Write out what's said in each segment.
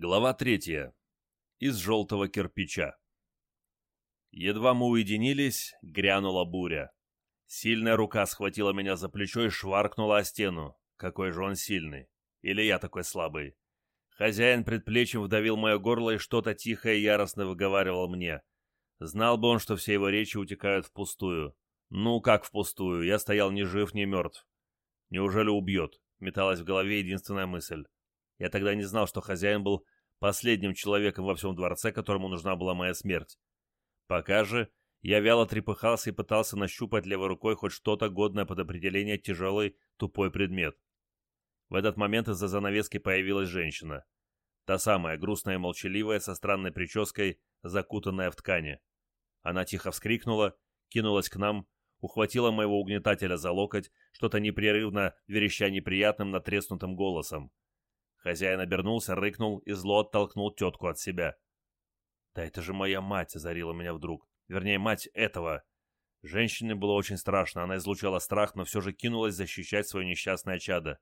Глава третья. Из желтого кирпича. Едва мы уединились, грянула буря. Сильная рука схватила меня за плечо и шваркнула о стену. Какой же он сильный. Или я такой слабый. Хозяин предплечьем вдавил мое горло и что-то тихо и яростно выговаривал мне. Знал бы он, что все его речи утекают впустую. Ну, как впустую? Я стоял ни жив, ни мертв. Неужели убьет? Металась в голове единственная мысль. Я тогда не знал, что хозяин был последним человеком во всем дворце, которому нужна была моя смерть. Пока же я вяло трепыхался и пытался нащупать левой рукой хоть что-то годное под определение тяжелый, тупой предмет. В этот момент из-за занавески появилась женщина. Та самая, грустная и молчаливая, со странной прической, закутанная в ткани. Она тихо вскрикнула, кинулась к нам, ухватила моего угнетателя за локоть, что-то непрерывно вереща неприятным натреснутым голосом. Хозяин обернулся, рыкнул и зло оттолкнул тетку от себя. «Да это же моя мать!» — озарила меня вдруг. Вернее, мать этого. Женщине было очень страшно, она излучала страх, но все же кинулась защищать свое несчастное чадо.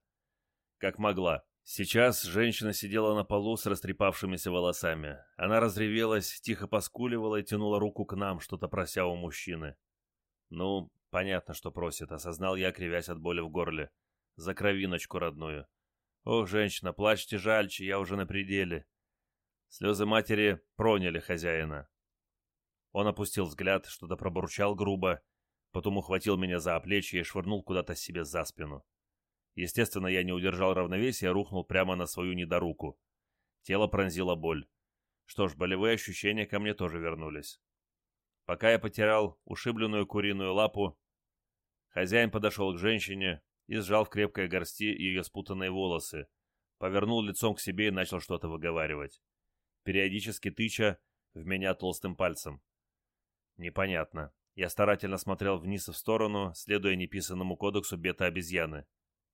Как могла. Сейчас женщина сидела на полу с растрепавшимися волосами. Она разревелась, тихо поскуливала и тянула руку к нам, что-то прося у мужчины. «Ну, понятно, что просит», — осознал я, кривясь от боли в горле. «За кровиночку родную». Ох, женщина, плачьте жальче, я уже на пределе. Слезы матери проняли хозяина. Он опустил взгляд, что-то пробурчал грубо, потом ухватил меня за плечи и швырнул куда-то себе за спину. Естественно, я не удержал равновесия, рухнул прямо на свою недоруку. Тело пронзило боль. Что ж, болевые ощущения ко мне тоже вернулись. Пока я потерял ушибленную куриную лапу, хозяин подошел к женщине, и сжал в крепкой горсти ее спутанные волосы, повернул лицом к себе и начал что-то выговаривать, периодически тыча в меня толстым пальцем. Непонятно. Я старательно смотрел вниз и в сторону, следуя неписанному кодексу бета-обезьяны.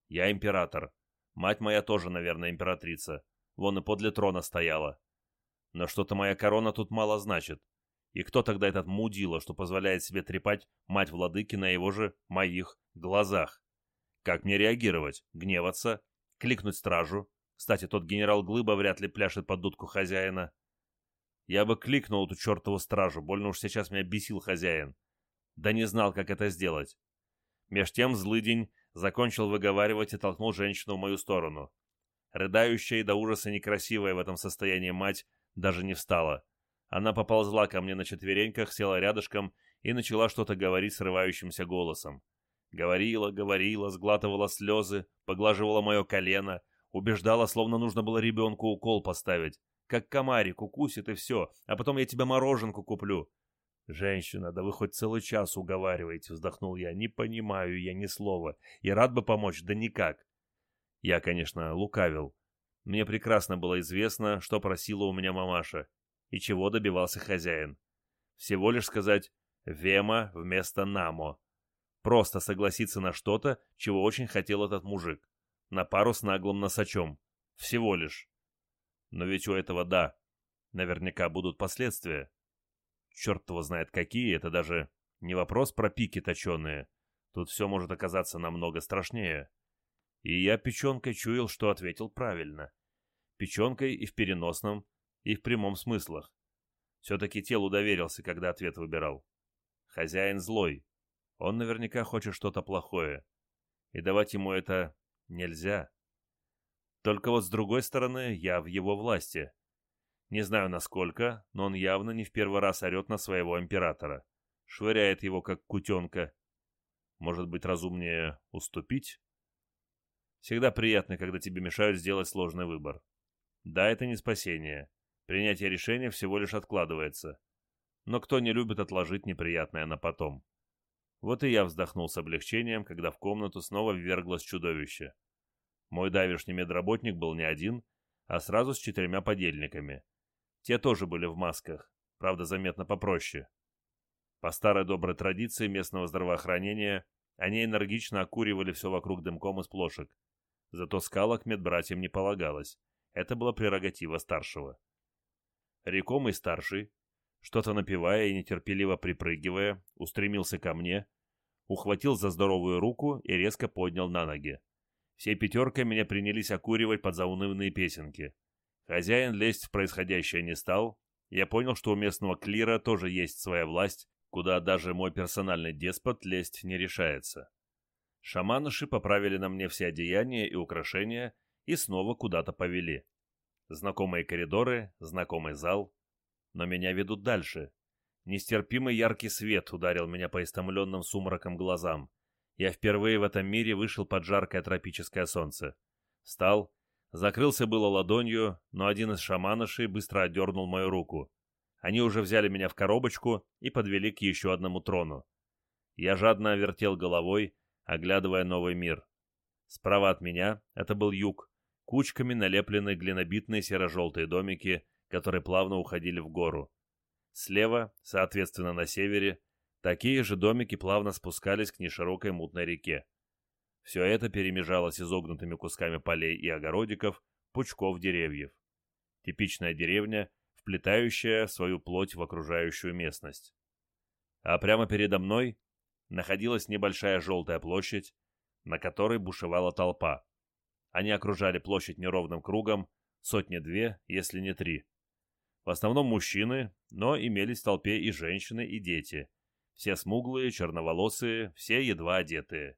Я император. Мать моя тоже, наверное, императрица. Вон и подле трона стояла. Но что-то моя корона тут мало значит. И кто тогда этот мудила, что позволяет себе трепать мать владыки на его же, моих, глазах? Как мне реагировать? Гневаться? Кликнуть стражу? Кстати, тот генерал Глыба вряд ли пляшет под дудку хозяина. Я бы кликнул эту чертову стражу, больно уж сейчас меня бесил хозяин. Да не знал, как это сделать. Меж тем злыдень закончил выговаривать и толкнул женщину в мою сторону. Рыдающая и до ужаса некрасивая в этом состоянии мать даже не встала. Она поползла ко мне на четвереньках, села рядышком и начала что-то говорить срывающимся голосом. Говорила, говорила, сглатывала слезы, поглаживала мое колено, убеждала, словно нужно было ребенку укол поставить. Как комарик, укусит и все, а потом я тебе мороженку куплю. «Женщина, да вы хоть целый час уговариваете», — вздохнул я. «Не понимаю я ни слова. И рад бы помочь, да никак». Я, конечно, лукавил. Мне прекрасно было известно, что просила у меня мамаша и чего добивался хозяин. Всего лишь сказать «Вема» вместо «Намо». Просто согласиться на что-то, чего очень хотел этот мужик. На пару с наглым носачом. Всего лишь. Но ведь у этого «да» наверняка будут последствия. Черт его знает какие, это даже не вопрос про пики точеные. Тут все может оказаться намного страшнее. И я печенкой чуял, что ответил правильно. Печенкой и в переносном, и в прямом смыслах. Все-таки телу доверился, когда ответ выбирал. Хозяин злой, он наверняка хочет что-то плохое. И давать ему это нельзя. Только вот с другой стороны, я в его власти. Не знаю насколько, но он явно не в первый раз орет на своего императора. Швыряет его, как кутенка. Может быть, разумнее уступить? Всегда приятно, когда тебе мешают сделать сложный выбор. Да, это не спасение. Принятие решения всего лишь откладывается. Но кто не любит отложить неприятное на потом? Вот и я вздохнул с облегчением, когда в комнату снова вверглось чудовище. Мой давишний медработник был не один, а сразу с четырьмя подельниками. Те тоже были в масках, правда, заметно попроще. По старой доброй традиции местного здравоохранения, они энергично окуривали все вокруг дымком из плошек. Зато скалок медбратьям не полагалось. Это была прерогатива старшего. Рекомый старший, что-то напевая и нетерпеливо припрыгивая, устремился ко мне, ухватил за здоровую руку и резко поднял на ноги. Все пятеркой меня принялись окуривать под заунывные песенки. Хозяин лезть в происходящее не стал. Я понял, что у местного клира тоже есть своя власть, куда даже мой персональный деспот лезть не решается. Шаманыши поправили на мне все одеяния и украшения и снова куда-то повели. Знакомые коридоры, знакомый зал. Но меня ведут дальше. Нестерпимый яркий свет ударил меня по истомленным сумракам глазам. Я впервые в этом мире вышел под жаркое тропическое солнце. Встал, закрылся было ладонью, но один из шаманышей быстро отдернул мою руку. Они уже взяли меня в коробочку и подвели к еще одному трону. Я жадно вертел головой, оглядывая новый мир. Справа от меня это был юг, кучками налеплены глинобитные серо-желтые домики, которые плавно уходили в гору. Слева, соответственно на севере, такие же домики плавно спускались к неширокой мутной реке. Все это перемежалось изогнутыми кусками полей и огородиков, пучков деревьев. Типичная деревня, вплетающая свою плоть в окружающую местность. А прямо передо мной находилась небольшая желтая площадь, на которой бушевала толпа. Они окружали площадь неровным кругом, сотни-две, если не три. В основном мужчины, но имелись в толпе и женщины, и дети. Все смуглые, черноволосые, все едва одетые.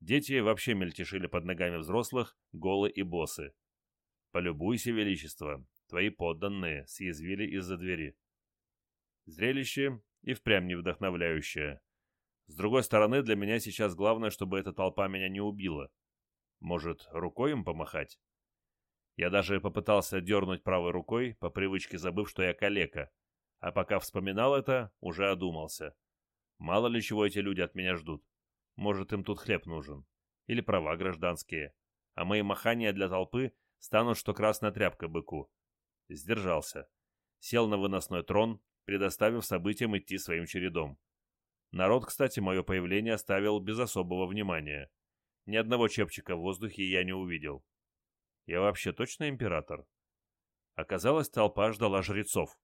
Дети вообще мельтешили под ногами взрослых, голы и босы. «Полюбуйся, Величество, твои подданные», — съязвили из-за двери. Зрелище и впрямь не вдохновляющее. С другой стороны, для меня сейчас главное, чтобы эта толпа меня не убила. Может, рукой им помахать? Я даже попытался дернуть правой рукой, по привычке забыв, что я калека. А пока вспоминал это, уже одумался. Мало ли чего эти люди от меня ждут. Может, им тут хлеб нужен. Или права гражданские. А мои махания для толпы станут, что красная тряпка быку. Сдержался. Сел на выносной трон, предоставив событиям идти своим чередом. Народ, кстати, мое появление оставил без особого внимания. Ни одного чепчика в воздухе я не увидел. Я вообще точно император? Оказалось, толпа ждала жрецов.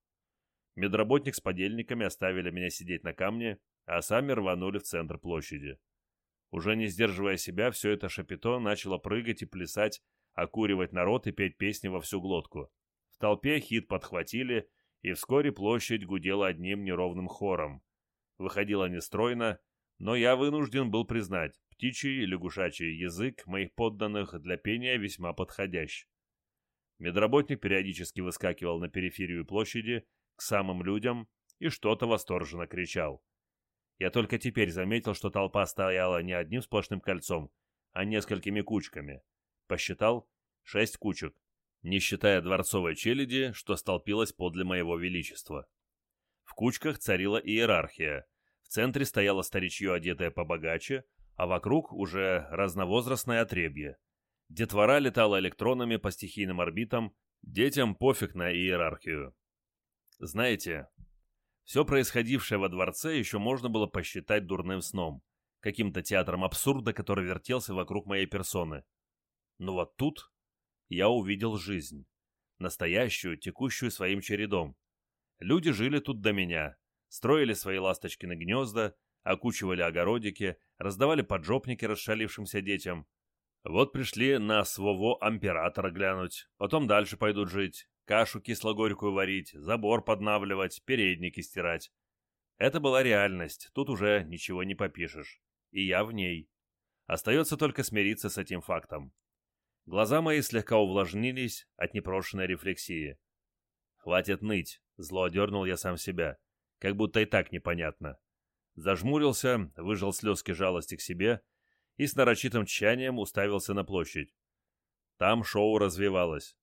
Медработник с подельниками оставили меня сидеть на камне, а сами рванули в центр площади. Уже не сдерживая себя, все это шапито начало прыгать и плясать, окуривать народ и петь песни во всю глотку. В толпе хит подхватили, и вскоре площадь гудела одним неровным хором выходила нестройно, но я вынужден был признать, птичий и лягушачий язык моих подданных для пения весьма подходящ. Медработник периодически выскакивал на периферию площади к самым людям и что-то восторженно кричал. Я только теперь заметил, что толпа стояла не одним сплошным кольцом, а несколькими кучками. Посчитал шесть кучек, не считая дворцовой челяди, что столпилась подле моего величества. В кучках царила иерархия. В центре стояло старичье, одетое побогаче, а вокруг уже разновозрастное отребье. Детвора летала электронами по стихийным орбитам, детям пофиг на иерархию. Знаете, все происходившее во дворце еще можно было посчитать дурным сном, каким-то театром абсурда, который вертелся вокруг моей персоны. Но вот тут я увидел жизнь, настоящую, текущую своим чередом. Люди жили тут до меня, строили свои ласточкины гнезда, окучивали огородики, раздавали поджопники расшалившимся детям. Вот пришли на своего императора глянуть, потом дальше пойдут жить, кашу кислогорькую варить, забор поднавливать, передники стирать. Это была реальность, тут уже ничего не попишешь. И я в ней. Остается только смириться с этим фактом. Глаза мои слегка увлажнились от непрошенной рефлексии. Хватит ныть, Зло одернул я сам себя, как будто и так непонятно. Зажмурился, выжал слезки жалости к себе и с нарочитым тщанием уставился на площадь. Там шоу развивалось.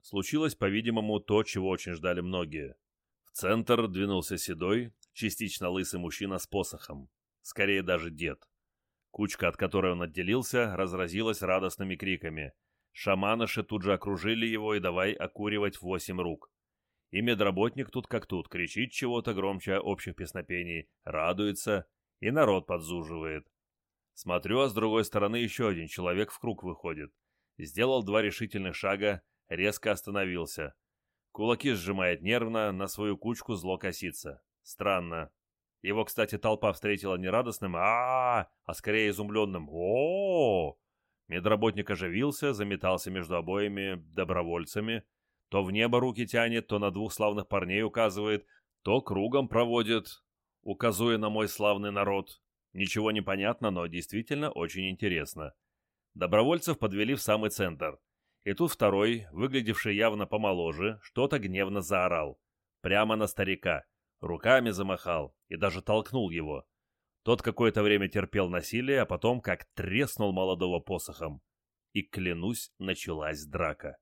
Случилось, по-видимому, то, чего очень ждали многие. В центр двинулся седой, частично лысый мужчина с посохом. Скорее даже дед. Кучка, от которой он отделился, разразилась радостными криками. Шаманыши тут же окружили его и давай окуривать восемь рук. И медработник тут как тут, кричит чего-то громче общих песнопений, радуется, и народ подзуживает. Смотрю, а с другой стороны еще один человек в круг выходит. Сделал два решительных шага, резко остановился. Кулаки сжимает нервно, на свою кучку зло косится. Странно. Его, кстати, толпа встретила не радостным а, а скорее изумленным о, -о, -о, -о Медработник оживился, заметался между обоими добровольцами, То в небо руки тянет, то на двух славных парней указывает, то кругом проводит, указуя на мой славный народ. Ничего не понятно, но действительно очень интересно. Добровольцев подвели в самый центр. И тут второй, выглядевший явно помоложе, что-то гневно заорал. Прямо на старика. Руками замахал и даже толкнул его. Тот какое-то время терпел насилие, а потом как треснул молодого посохом. И, клянусь, началась драка.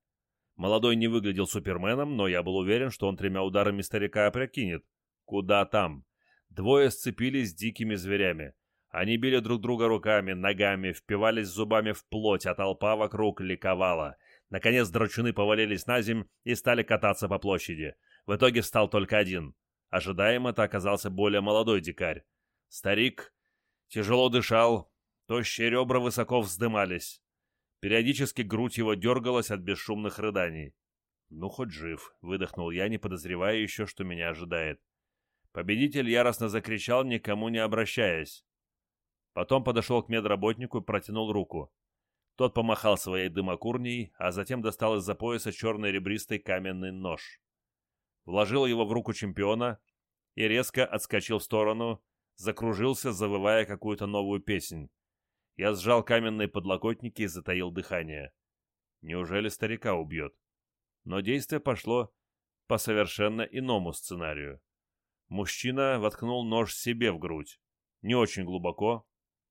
Молодой не выглядел суперменом, но я был уверен, что он тремя ударами старика опрокинет. Куда там? Двое сцепились с дикими зверями. Они били друг друга руками, ногами, впивались зубами в плоть, а толпа вокруг ликовала. Наконец драчуны повалились на земь и стали кататься по площади. В итоге встал только один. Ожидаемо это оказался более молодой дикарь. Старик тяжело дышал, тощие ребра высоко вздымались. Периодически грудь его дергалась от бесшумных рыданий. «Ну, хоть жив», — выдохнул я, не подозревая еще, что меня ожидает. Победитель яростно закричал, никому не обращаясь. Потом подошел к медработнику и протянул руку. Тот помахал своей дымокурней, а затем достал из-за пояса черный ребристый каменный нож. Вложил его в руку чемпиона и резко отскочил в сторону, закружился, завывая какую-то новую песнь. Я сжал каменные подлокотники и затаил дыхание. Неужели старика убьет? Но действие пошло по совершенно иному сценарию. Мужчина воткнул нож себе в грудь. Не очень глубоко,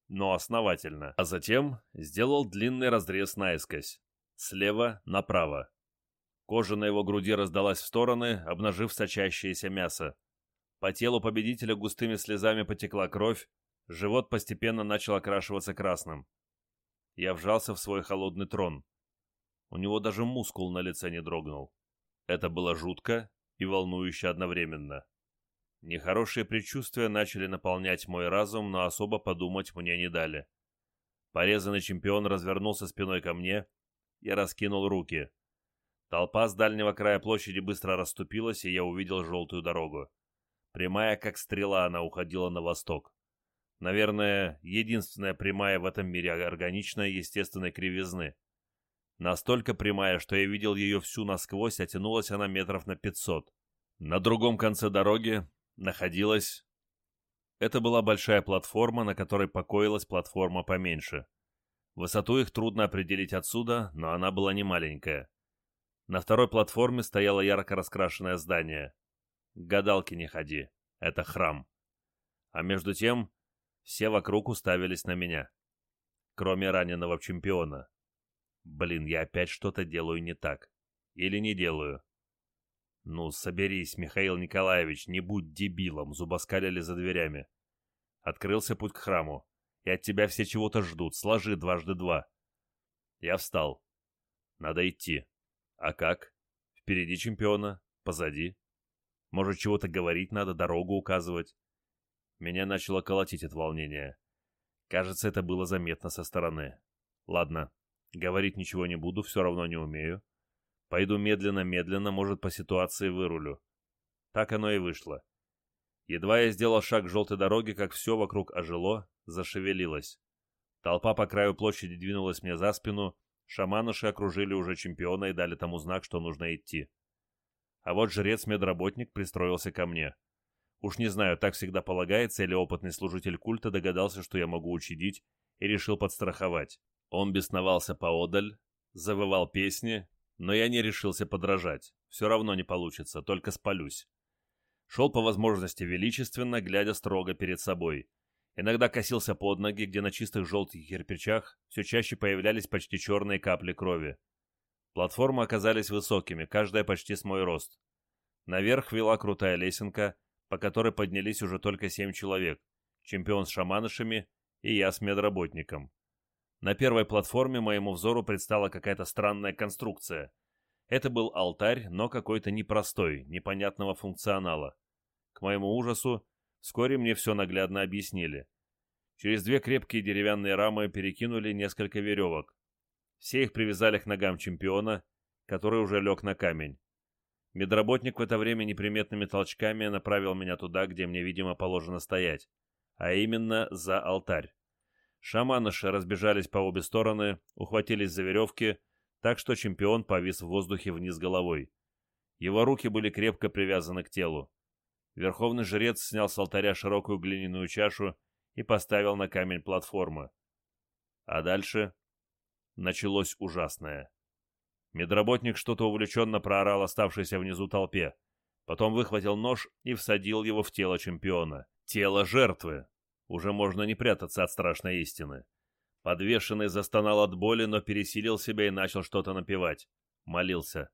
но основательно. А затем сделал длинный разрез наискось. Слева направо. Кожа на его груди раздалась в стороны, обнажив сочащееся мясо. По телу победителя густыми слезами потекла кровь, Живот постепенно начал окрашиваться красным. Я вжался в свой холодный трон. У него даже мускул на лице не дрогнул. Это было жутко и волнующе одновременно. Нехорошие предчувствия начали наполнять мой разум, но особо подумать мне не дали. Порезанный чемпион развернулся спиной ко мне и раскинул руки. Толпа с дальнего края площади быстро расступилась, и я увидел желтую дорогу. Прямая, как стрела, она уходила на восток. Наверное, единственная прямая в этом мире органичная естественной кривизны. Настолько прямая, что я видел ее всю насквозь, а тянулась она метров на пятьсот. На другом конце дороги находилась... Это была большая платформа, на которой покоилась платформа поменьше. Высоту их трудно определить отсюда, но она была не маленькая. На второй платформе стояло ярко раскрашенное здание. К гадалке не ходи, это храм. А между тем все вокруг уставились на меня. Кроме раненого чемпиона. Блин, я опять что-то делаю не так. Или не делаю. Ну, соберись, Михаил Николаевич, не будь дебилом, зубоскалили за дверями. Открылся путь к храму. И от тебя все чего-то ждут. Сложи дважды два. Я встал. Надо идти. А как? Впереди чемпиона, позади. Может, чего-то говорить надо, дорогу указывать. Меня начало колотить от волнения. Кажется, это было заметно со стороны. Ладно, говорить ничего не буду, все равно не умею. Пойду медленно-медленно, может, по ситуации вырулю. Так оно и вышло. Едва я сделал шаг к желтой дороге, как все вокруг ожило, зашевелилось. Толпа по краю площади двинулась мне за спину, шаманыши окружили уже чемпиона и дали тому знак, что нужно идти. А вот жрец-медработник пристроился ко мне. Уж не знаю, так всегда полагается, или опытный служитель культа догадался, что я могу учредить, и решил подстраховать. Он бесновался поодаль, завывал песни, но я не решился подражать. Все равно не получится, только спалюсь. Шел по возможности величественно, глядя строго перед собой. Иногда косился под ноги, где на чистых желтых кирпичах все чаще появлялись почти черные капли крови. Платформы оказались высокими, каждая почти с мой рост. Наверх вела крутая лесенка, по которой поднялись уже только семь человек, чемпион с шаманышами и я с медработником. На первой платформе моему взору предстала какая-то странная конструкция. Это был алтарь, но какой-то непростой, непонятного функционала. К моему ужасу, вскоре мне все наглядно объяснили. Через две крепкие деревянные рамы перекинули несколько веревок. Все их привязали к ногам чемпиона, который уже лег на камень. Медработник в это время неприметными толчками направил меня туда, где мне, видимо, положено стоять, а именно за алтарь. Шаманыши разбежались по обе стороны, ухватились за веревки, так что чемпион повис в воздухе вниз головой. Его руки были крепко привязаны к телу. Верховный жрец снял с алтаря широкую глиняную чашу и поставил на камень платформы. А дальше началось ужасное. Медработник что-то увлеченно проорал оставшейся внизу толпе. Потом выхватил нож и всадил его в тело чемпиона. Тело жертвы. Уже можно не прятаться от страшной истины. Подвешенный застонал от боли, но пересилил себя и начал что-то напевать. Молился.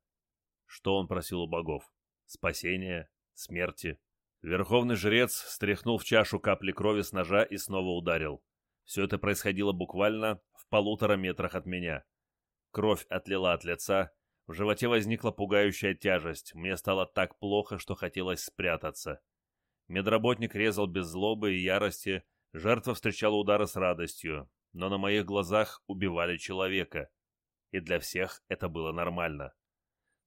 Что он просил у богов? Спасения? Смерти? Верховный жрец стряхнул в чашу капли крови с ножа и снова ударил. Все это происходило буквально в полутора метрах от меня. Кровь отлила от лица, в животе возникла пугающая тяжесть, мне стало так плохо, что хотелось спрятаться. Медработник резал без злобы и ярости, жертва встречала удары с радостью, но на моих глазах убивали человека. И для всех это было нормально.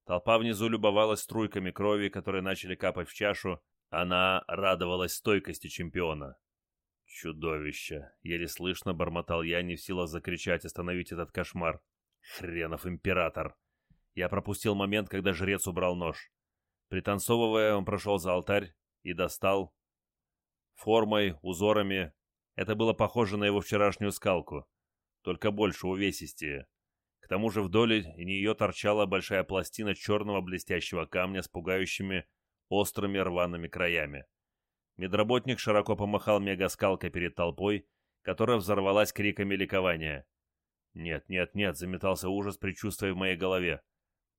Толпа внизу любовалась струйками крови, которые начали капать в чашу. Она радовалась стойкости чемпиона. «Чудовище!» — еле слышно бормотал я, не в силах закричать, остановить этот кошмар. «Хренов император!» Я пропустил момент, когда жрец убрал нож. Пританцовывая, он прошел за алтарь и достал. Формой, узорами, это было похоже на его вчерашнюю скалку, только больше, увесистее. К тому же вдоль нее торчала большая пластина черного блестящего камня с пугающими острыми рваными краями. Медработник широко помахал мегаскалкой перед толпой, которая взорвалась криками ликования. «Нет, нет, нет!» — заметался ужас, предчувствуя в моей голове.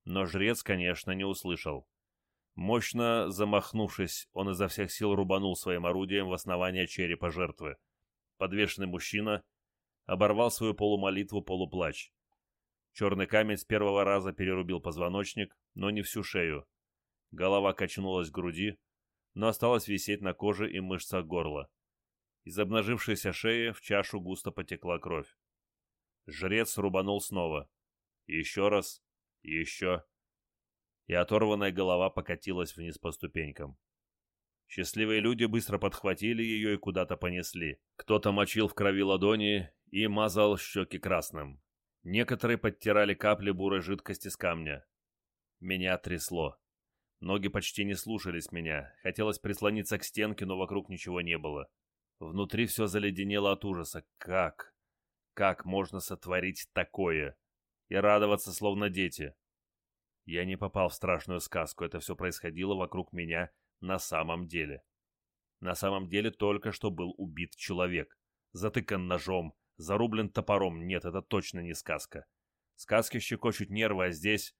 Но жрец, конечно, не услышал. Мощно замахнувшись, он изо всех сил рубанул своим орудием в основание черепа жертвы подвешенный мужчина, оборвал свою полумолитву, полуплач. Черный камень с первого раза перерубил позвоночник, но не всю шею. Голова качнулась к груди, но осталась висеть на коже и мышцах горла. Из обнажившейся шеи в чашу густо потекла кровь. Жрец рубанул снова. Еще раз. Еще. И оторванная голова покатилась вниз по ступенькам. Счастливые люди быстро подхватили ее и куда-то понесли. Кто-то мочил в крови ладони и мазал щеки красным. Некоторые подтирали капли бурой жидкости с камня. Меня трясло. Ноги почти не слушались меня. Хотелось прислониться к стенке, но вокруг ничего не было. Внутри все заледенело от ужаса. Как? Как можно сотворить такое? И радоваться, словно дети. Я не попал в страшную сказку. Это все происходило вокруг меня на самом деле. На самом деле только что был убит человек. Затыкан ножом, зарублен топором. Нет, это точно не сказка. Сказки щекочут нервы, а здесь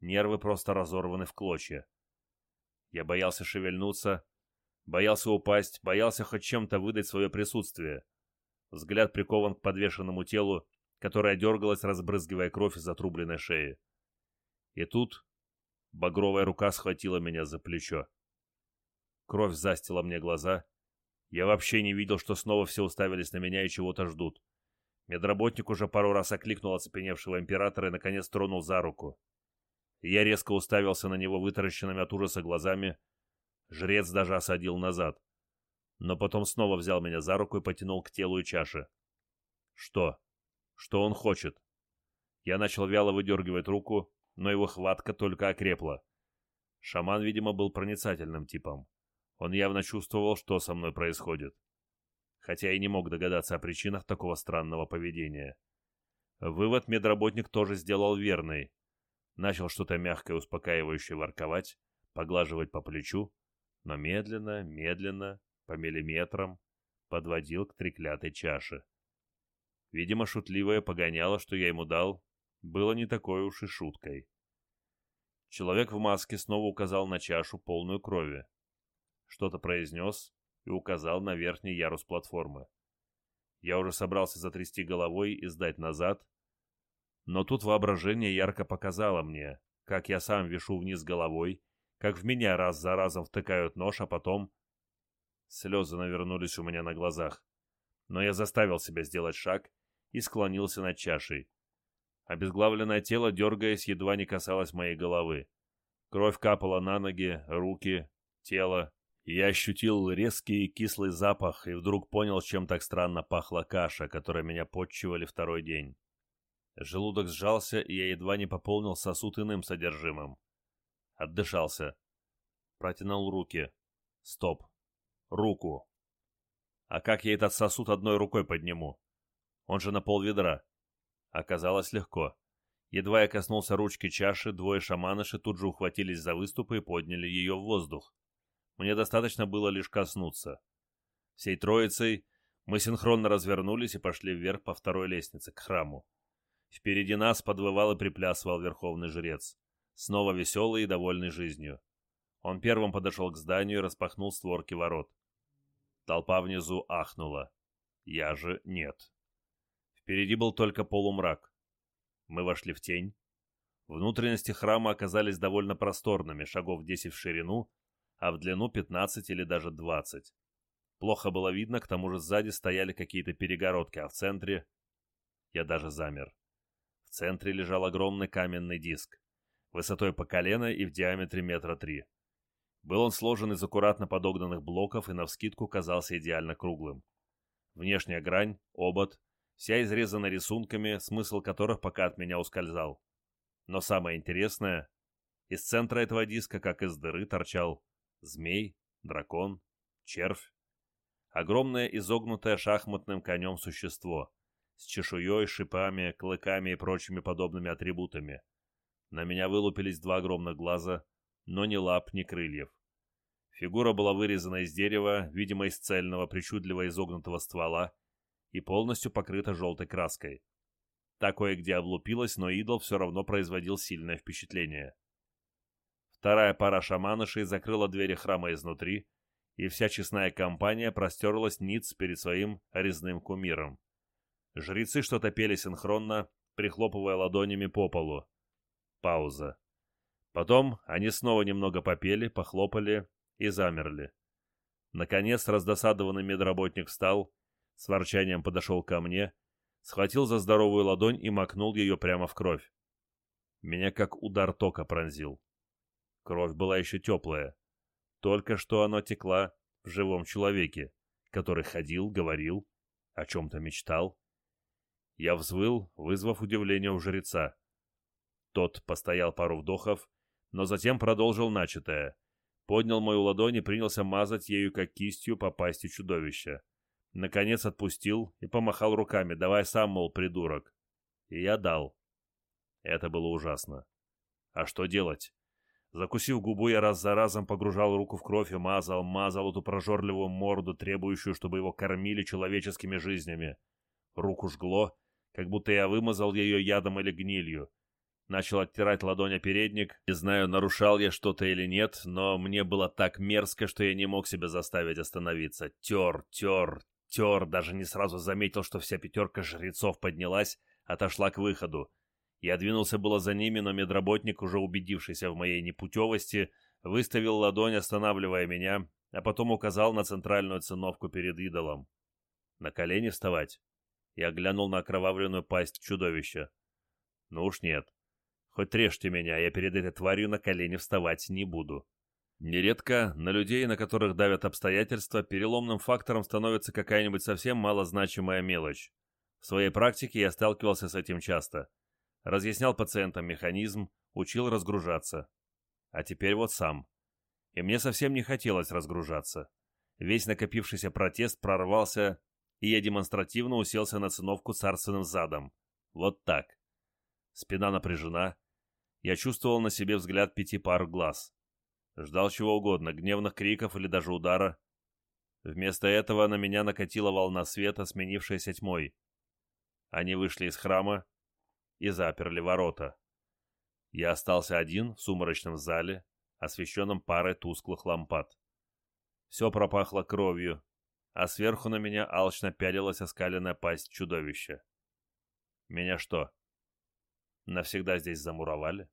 нервы просто разорваны в клочья. Я боялся шевельнуться, боялся упасть, боялся хоть чем-то выдать свое присутствие. Взгляд прикован к подвешенному телу, которое дергалось, разбрызгивая кровь из отрубленной шеи. И тут багровая рука схватила меня за плечо. Кровь застила мне глаза. Я вообще не видел, что снова все уставились на меня и чего-то ждут. Медработник уже пару раз окликнул оцепеневшего императора и, наконец, тронул за руку. Я резко уставился на него вытаращенными от ужаса глазами. Жрец даже осадил назад. Но потом снова взял меня за руку и потянул к телу и чаше. Что? Что он хочет? Я начал вяло выдергивать руку, но его хватка только окрепла. Шаман, видимо, был проницательным типом. Он явно чувствовал, что со мной происходит. Хотя и не мог догадаться о причинах такого странного поведения. Вывод медработник тоже сделал верный. Начал что-то мягкое, успокаивающее ворковать, поглаживать по плечу, но медленно, медленно, по миллиметрам, подводил к треклятой чаше. Видимо, шутливое погоняло, что я ему дал, было не такой уж и шуткой. Человек в маске снова указал на чашу, полную крови что-то произнес и указал на верхний ярус платформы. Я уже собрался затрясти головой и сдать назад, но тут воображение ярко показало мне, как я сам вишу вниз головой, как в меня раз за разом втыкают нож, а потом... Слезы навернулись у меня на глазах. Но я заставил себя сделать шаг и склонился над чашей. Обезглавленное тело, дергаясь, едва не касалось моей головы. Кровь капала на ноги, руки, тело. Я ощутил резкий кислый запах и вдруг понял, чем так странно пахла каша, которой меня подчивали второй день. Желудок сжался, и я едва не пополнил сосуд иным содержимым. Отдышался. Протянул руки. Стоп. Руку. А как я этот сосуд одной рукой подниму? Он же на пол ведра. Оказалось легко. Едва я коснулся ручки чаши, двое шаманыши тут же ухватились за выступы и подняли ее в воздух. Мне достаточно было лишь коснуться. Всей троицей мы синхронно развернулись и пошли вверх по второй лестнице, к храму. Впереди нас подвывал и приплясывал верховный жрец, снова веселый и довольный жизнью. Он первым подошел к зданию и распахнул створки ворот. Толпа внизу ахнула. Я же нет. Впереди был только полумрак. Мы вошли в тень. Внутренности храма оказались довольно просторными, шагов 10 в ширину, а в длину 15 или даже 20. Плохо было видно, к тому же сзади стояли какие-то перегородки, а в центре... Я даже замер. В центре лежал огромный каменный диск, высотой по колено и в диаметре метра три. Был он сложен из аккуратно подогнанных блоков и навскидку казался идеально круглым. Внешняя грань, обод, вся изрезана рисунками, смысл которых пока от меня ускользал. Но самое интересное, из центра этого диска, как из дыры, торчал змей, дракон, червь. Огромное изогнутое шахматным конем существо с чешуей, шипами, клыками и прочими подобными атрибутами. На меня вылупились два огромных глаза, но ни лап, ни крыльев. Фигура была вырезана из дерева, видимо, из цельного, причудливо изогнутого ствола, и полностью покрыта желтой краской. Та кое-где облупилась, но идол все равно производил сильное впечатление. Вторая пара шаманышей закрыла двери храма изнутри, и вся честная компания простерлась ниц перед своим резным кумиром. Жрецы что-то пели синхронно, прихлопывая ладонями по полу. Пауза. Потом они снова немного попели, похлопали и замерли. Наконец раздосадованный медработник встал с ворчанием подошел ко мне, схватил за здоровую ладонь и макнул ее прямо в кровь. Меня как удар тока пронзил. Кровь была еще теплая. Только что она текла в живом человеке, который ходил, говорил, о чем-то мечтал. Я взвыл, вызвав удивление у жреца. Тот постоял пару вдохов, но затем продолжил начатое. Поднял мою ладонь и принялся мазать ею как кистью по пасти чудовища. Наконец отпустил и помахал руками. «Давай сам, мол, придурок». И я дал. Это было ужасно. А что делать? Закусив губу, я раз за разом погружал руку в кровь и мазал, мазал эту прожорливую морду, требующую, чтобы его кормили человеческими жизнями. Руку жгло, как будто я вымазал ее ядом или гнилью. Начал оттирать ладонь о передник. Не знаю, нарушал я что-то или нет, но мне было так мерзко, что я не мог себя заставить остановиться. Тер, тер, тер, даже не сразу заметил, что вся пятерка жрецов поднялась, отошла к выходу. Я двинулся было за ними, но медработник, уже убедившийся в моей непутевости, выставил ладонь, останавливая меня, а потом указал на центральную циновку перед идолом. На колени вставать? Я глянул на окровавленную пасть чудовища. Ну уж нет. Хоть режьте меня, я перед этой тварью на колени вставать не буду. Нередко на людей, на которых давят обстоятельства, переломным фактором становится какая-нибудь совсем малозначимая мелочь. В своей практике я сталкивался с этим часто. Разъяснял пациентам механизм, учил разгружаться. А теперь вот сам. И мне совсем не хотелось разгружаться. Весь накопившийся протест прорвался, и я демонстративно уселся на циновку царственным задом. Вот так. Спина напряжена. Я чувствовал на себе взгляд пяти пар глаз. Ждал чего угодно, гневных криков или даже удара. Вместо этого на меня накатила волна света, сменившаяся тьмой. Они вышли из храма и заперли ворота. Я остался один в сумрачном зале, освещенном парой тусклых лампад. Все пропахло кровью, а сверху на меня алчно пялилась оскаленная пасть чудовища. Меня что, навсегда здесь замуровали?